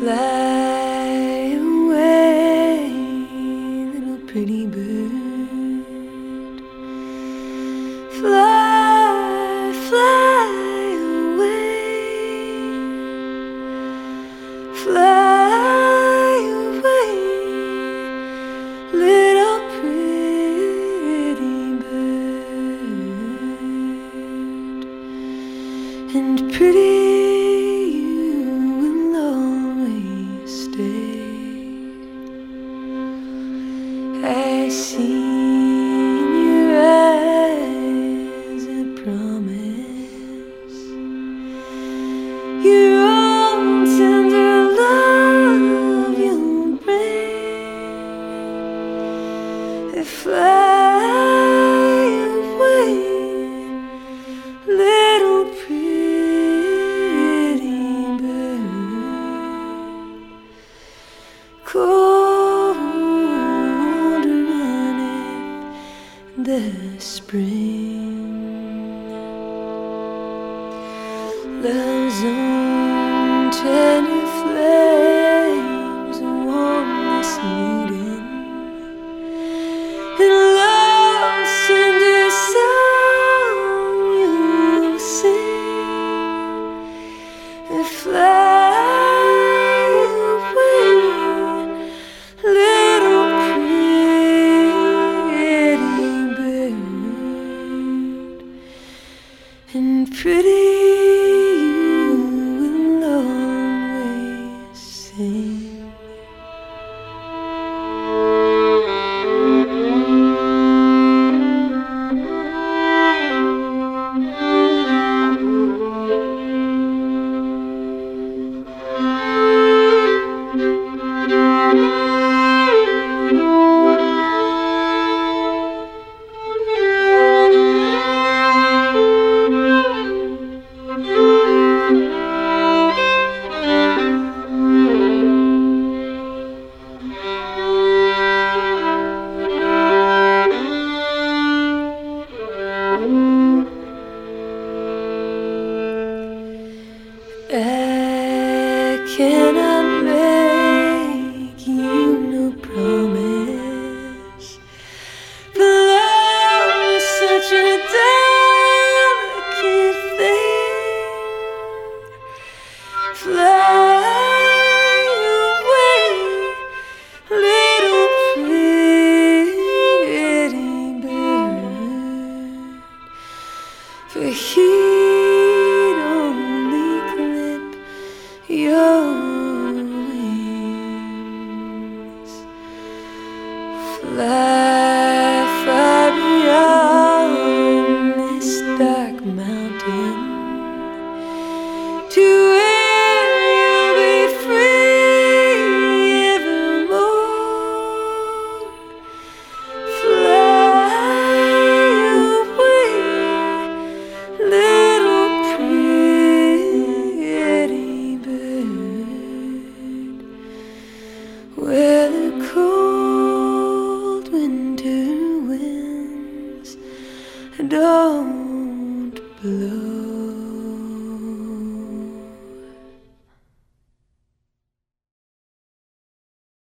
fly away, little pretty bird. Fly, fly away, fly away, little pretty bird. And pretty. the spring. Love's own tender flames and love's tender song you sing. I can't Let Oh.